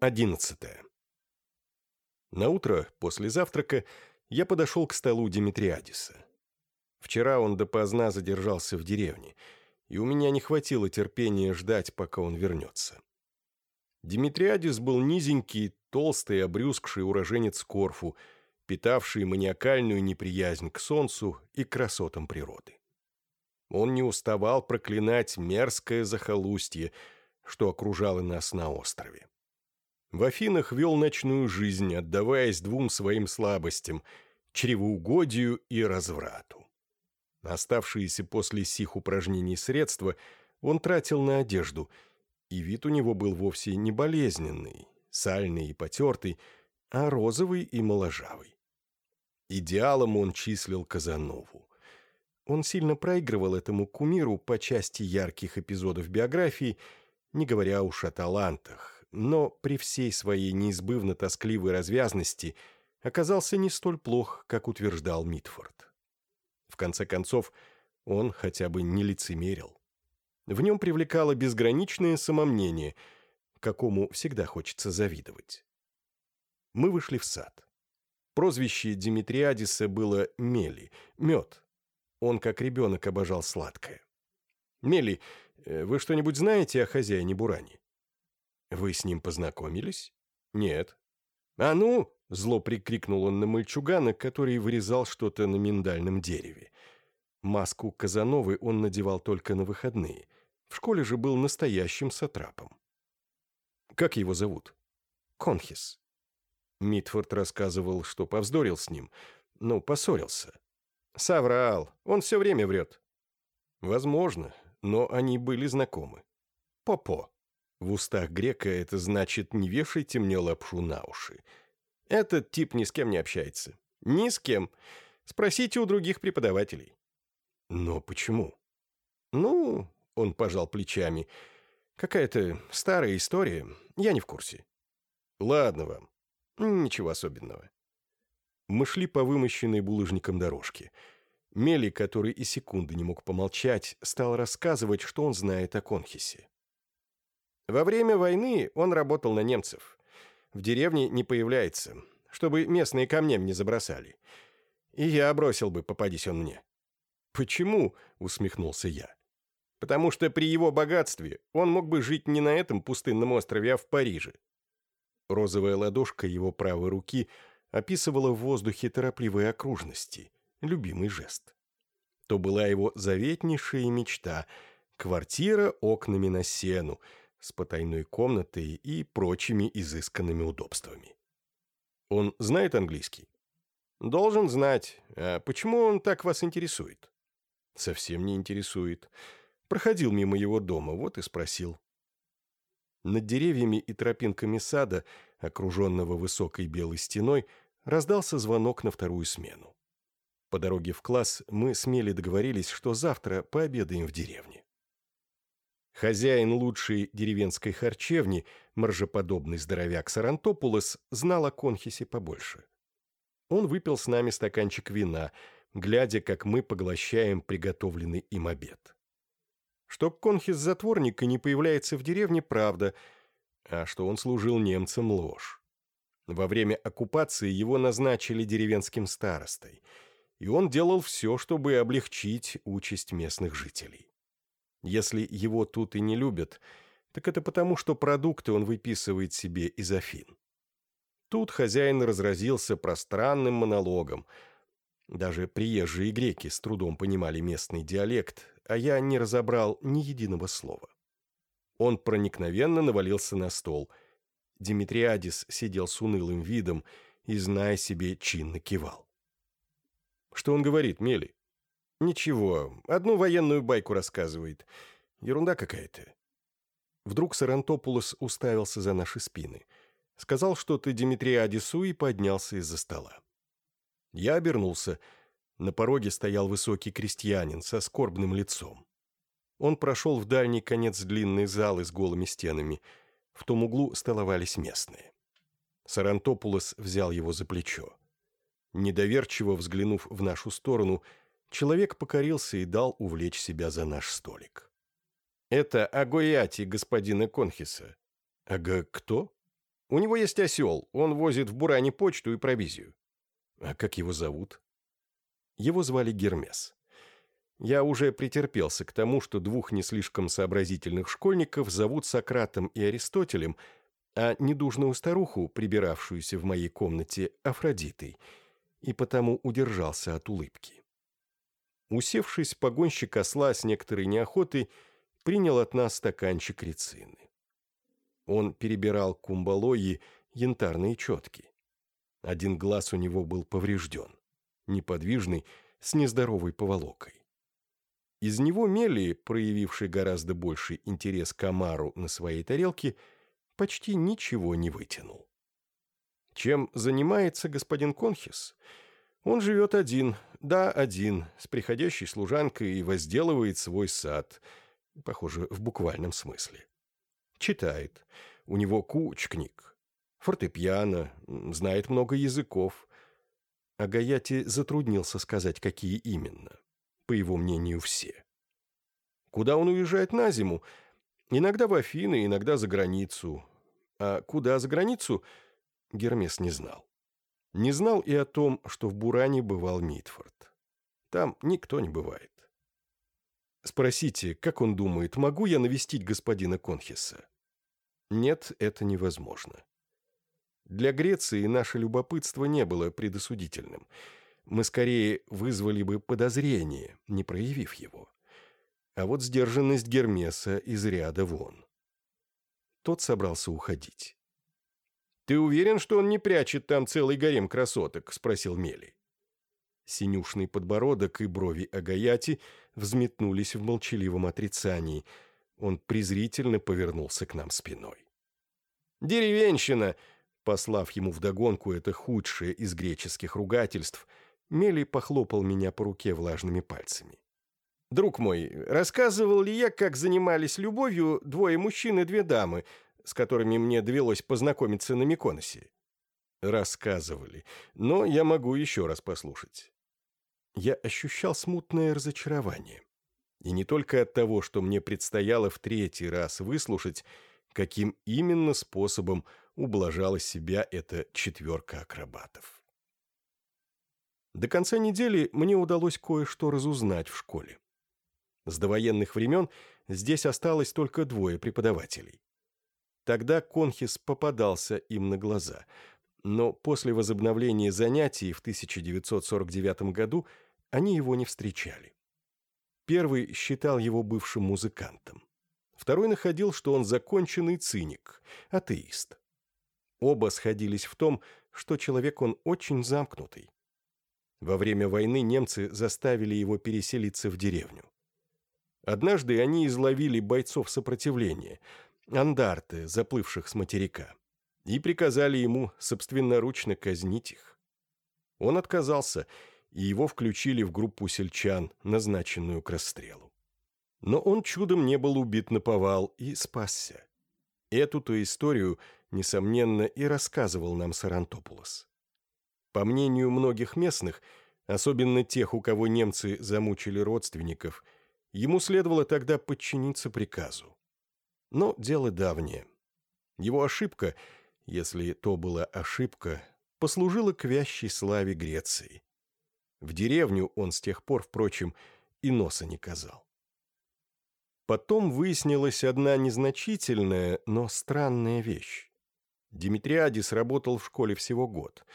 Одиннадцатое. На утро после завтрака я подошел к столу Димитриадиса. Вчера он допоздна задержался в деревне, и у меня не хватило терпения ждать, пока он вернется. Димитриадис был низенький, толстый, обрюзгший уроженец Корфу, питавший маниакальную неприязнь к солнцу и красотам природы. Он не уставал проклинать мерзкое захолустье, что окружало нас на острове. В Афинах вел ночную жизнь, отдаваясь двум своим слабостям – чревоугодию и разврату. Оставшиеся после сих упражнений средства он тратил на одежду, и вид у него был вовсе не болезненный, сальный и потертый, а розовый и моложавый. Идеалом он числил Казанову. Он сильно проигрывал этому кумиру по части ярких эпизодов биографии, не говоря уж о талантах, но при всей своей неизбывно тоскливой развязности оказался не столь плох, как утверждал Митфорд. В конце концов, он хотя бы не лицемерил. В нем привлекало безграничное самомнение, какому всегда хочется завидовать. Мы вышли в сад. Прозвище Димитриадиса было Мели, мед. Он, как ребенок, обожал сладкое. «Мели, э, вы что-нибудь знаете о хозяине Бурани?» «Вы с ним познакомились?» «Нет». «А ну!» — зло прикрикнул он на мальчугана, который вырезал что-то на миндальном дереве. Маску Казановы он надевал только на выходные. В школе же был настоящим сатрапом. «Как его зовут?» «Конхис». Митфорд рассказывал, что повздорил с ним. Ну, поссорился. «Соврал. Он все время врет». «Возможно, но они были знакомы». «Попо». В устах грека это значит «не вешайте мне лапшу на уши». Этот тип ни с кем не общается. Ни с кем. Спросите у других преподавателей. Но почему? Ну, он пожал плечами. Какая-то старая история. Я не в курсе. Ладно вам. Ничего особенного. Мы шли по вымощенной булыжником дорожке. Мели, который и секунды не мог помолчать, стал рассказывать, что он знает о Конхисе. Во время войны он работал на немцев. В деревне не появляется, чтобы местные камнем не забросали. И я бросил бы, попадись он мне. «Почему?» — усмехнулся я. «Потому что при его богатстве он мог бы жить не на этом пустынном острове, а в Париже». Розовая ладошка его правой руки описывала в воздухе торопливые окружности, любимый жест. То была его заветнейшая мечта — квартира окнами на сену — с потайной комнатой и прочими изысканными удобствами. Он знает английский? Должен знать. А почему он так вас интересует? Совсем не интересует. Проходил мимо его дома, вот и спросил. Над деревьями и тропинками сада, окруженного высокой белой стеной, раздался звонок на вторую смену. По дороге в класс мы смели договорились, что завтра пообедаем в деревне. Хозяин лучшей деревенской харчевни, моржеподобный здоровяк Сарантопулос, знал о Конхисе побольше. Он выпил с нами стаканчик вина, глядя, как мы поглощаем приготовленный им обед. Что Конхис затворник и не появляется в деревне, правда, а что он служил немцам, ложь. Во время оккупации его назначили деревенским старостой, и он делал все, чтобы облегчить участь местных жителей. Если его тут и не любят, так это потому, что продукты он выписывает себе из Афин. Тут хозяин разразился пространным монологом. Даже приезжие греки с трудом понимали местный диалект, а я не разобрал ни единого слова. Он проникновенно навалился на стол. Димитриадис сидел с унылым видом и, зная себе, чинно кивал. «Что он говорит, Мели?» «Ничего, одну военную байку рассказывает. Ерунда какая-то». Вдруг Сарантопулос уставился за наши спины. Сказал что-то Дмитрия Адису и поднялся из-за стола. Я обернулся. На пороге стоял высокий крестьянин со скорбным лицом. Он прошел в дальний конец длинной залы с голыми стенами. В том углу столовались местные. Сарантопулос взял его за плечо. Недоверчиво взглянув в нашу сторону, человек покорился и дал увлечь себя за наш столик. «Это Агояти господина Конхиса». «Ага кто?» У него есть осел, он возит в Буране почту и провизию». «А как его зовут?» Его звали Гермес. Я уже претерпелся к тому, что двух не слишком сообразительных школьников зовут Сократом и Аристотелем, а недужную старуху, прибиравшуюся в моей комнате, Афродитой, и потому удержался от улыбки. Усевшись, погонщик осла с некоторой неохотой принял от нас стаканчик рецины. Он перебирал кумбалои янтарные четки. Один глаз у него был поврежден, неподвижный, с нездоровой поволокой. Из него Мели, проявивший гораздо больший интерес к омару на своей тарелке, почти ничего не вытянул. Чем занимается господин Конхис? Он живет один, да, один, с приходящей служанкой и возделывает свой сад, похоже, в буквальном смысле. Читает. У него куч книг. Фортепиано, знает много языков. А Гаяти затруднился сказать, какие именно по его мнению, все. Куда он уезжает на зиму? Иногда в Афины, иногда за границу. А куда за границу, Гермес не знал. Не знал и о том, что в Буране бывал Митфорд. Там никто не бывает. Спросите, как он думает, могу я навестить господина Конхиса? Нет, это невозможно. Для Греции наше любопытство не было предосудительным – мы скорее вызвали бы подозрение, не проявив его. А вот сдержанность Гермеса из ряда вон. Тот собрался уходить. «Ты уверен, что он не прячет там целый гарем красоток?» — спросил Мели. Синюшный подбородок и брови Агаяти взметнулись в молчаливом отрицании. Он презрительно повернулся к нам спиной. «Деревенщина!» Послав ему вдогонку это худшее из греческих ругательств — Мели похлопал меня по руке влажными пальцами. «Друг мой, рассказывал ли я, как занимались любовью двое мужчин и две дамы, с которыми мне довелось познакомиться на Миконосе?» «Рассказывали, но я могу еще раз послушать». Я ощущал смутное разочарование. И не только от того, что мне предстояло в третий раз выслушать, каким именно способом ублажала себя эта четверка акробатов. До конца недели мне удалось кое-что разузнать в школе. С довоенных времен здесь осталось только двое преподавателей. Тогда Конхис попадался им на глаза, но после возобновления занятий в 1949 году они его не встречали. Первый считал его бывшим музыкантом. Второй находил, что он законченный циник, атеист. Оба сходились в том, что человек он очень замкнутый. Во время войны немцы заставили его переселиться в деревню. Однажды они изловили бойцов сопротивления, андарты, заплывших с материка, и приказали ему собственноручно казнить их. Он отказался, и его включили в группу сельчан, назначенную к расстрелу. Но он чудом не был убит на повал и спасся. Эту-то историю, несомненно, и рассказывал нам Сарантопулос. По мнению многих местных, особенно тех, у кого немцы замучили родственников, ему следовало тогда подчиниться приказу. Но дело давнее. Его ошибка, если то была ошибка, послужила к вящей славе Греции. В деревню он с тех пор, впрочем, и носа не казал. Потом выяснилась одна незначительная, но странная вещь. Димитриадис работал в школе всего год —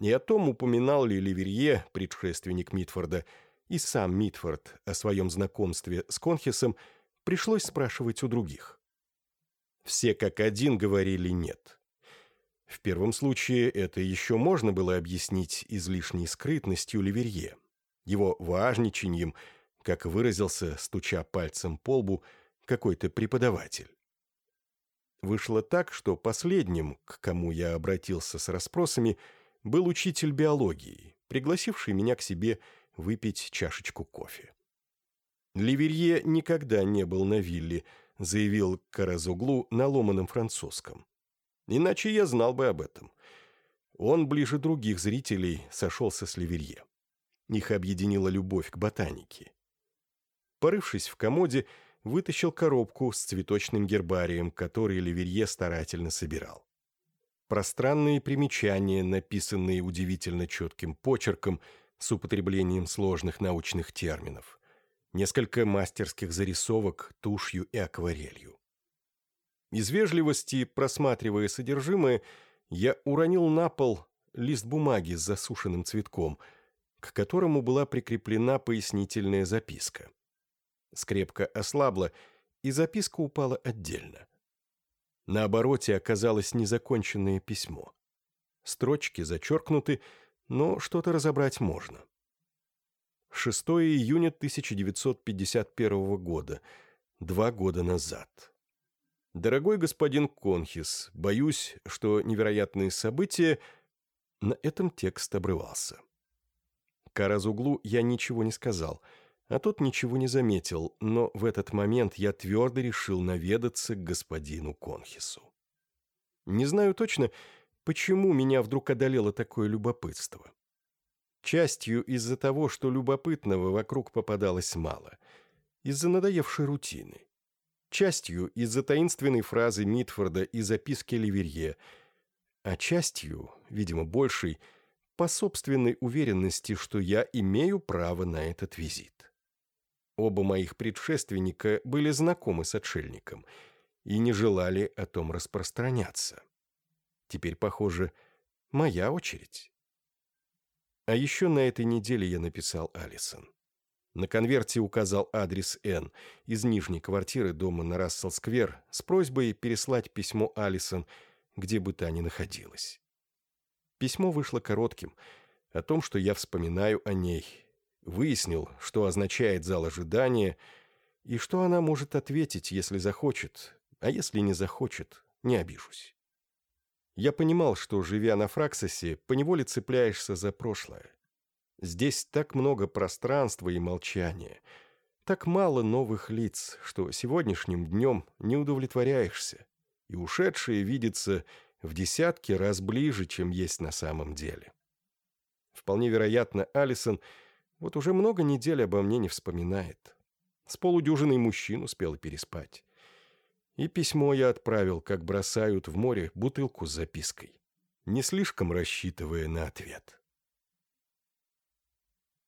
и о том, упоминал ли Ливерье, предшественник Митфорда, и сам Митфорд о своем знакомстве с Конхисом, пришлось спрашивать у других. Все как один говорили «нет». В первом случае это еще можно было объяснить излишней скрытностью Ливерье, его важничаньем, как выразился, стуча пальцем по лбу, какой-то преподаватель. Вышло так, что последним, к кому я обратился с расспросами – был учитель биологии, пригласивший меня к себе выпить чашечку кофе. Ливерье никогда не был на вилле, заявил Каразуглу на ломаном французском. Иначе я знал бы об этом. Он ближе других зрителей сошелся с Ливерье. Их объединила любовь к ботанике. Порывшись в комоде, вытащил коробку с цветочным гербарием, который Ливерье старательно собирал. пространные примечания, написанные удивительно четким почерком с употреблением сложных научных терминов, несколько мастерских зарисовок тушью и акварелью. Из вежливости, просматривая содержимое, я уронил на пол лист бумаги с засушенным цветком, к которому была прикреплена пояснительная записка. Скрепка ослабла, и записка упала отдельно. На обороте оказалось незаконченное письмо. Строчки зачеркнуты, но что-то разобрать можно. 6 июня 1951 года, два года назад. Дорогой господин Конхис, боюсь, что невероятные события... На этом текст обрывался. Каразуглу я ничего не сказал, а тот ничего не заметил, но в этот момент я твердо решил наведаться к господину Конхису. Не знаю точно, почему меня вдруг одолело такое любопытство. Частью из-за того, что любопытного вокруг попадалось мало, из-за надоевшей рутины частью из-за таинственной фразы Митфорда и записки Ливерье, а частью, видимо, большей, по собственной уверенности, что я имею право на этот визит. Оба моих предшественника были знакомы с отшельником и не желали о том распространяться. Теперь, похоже, моя очередь. А еще на этой неделе я написал Алисон. На конверте указал адрес Н из нижней квартиры дома на Рассел-сквер с просьбой переслать письмо Алисон, где бы та ни находилась. Письмо вышло коротким, о том, что я вспоминаю о ней, выяснил, что означает зал ожидания и что она может ответить, если захочет, а если не захочет, не обижусь. Я понимал, что, живя на Фраксосе, поневоле цепляешься за прошлое. Здесь так много пространства и молчания, так мало новых лиц, что сегодняшним днем не удовлетворяешься, и ушедшие видятся в десятки раз ближе, чем есть на самом деле. Вполне вероятно, Алисон вот уже много недель обо мне не вспоминает. С полудюжиной мужчин успела переспать. И письмо я отправил, как бросают в море бутылку с запиской, не слишком рассчитывая на ответ.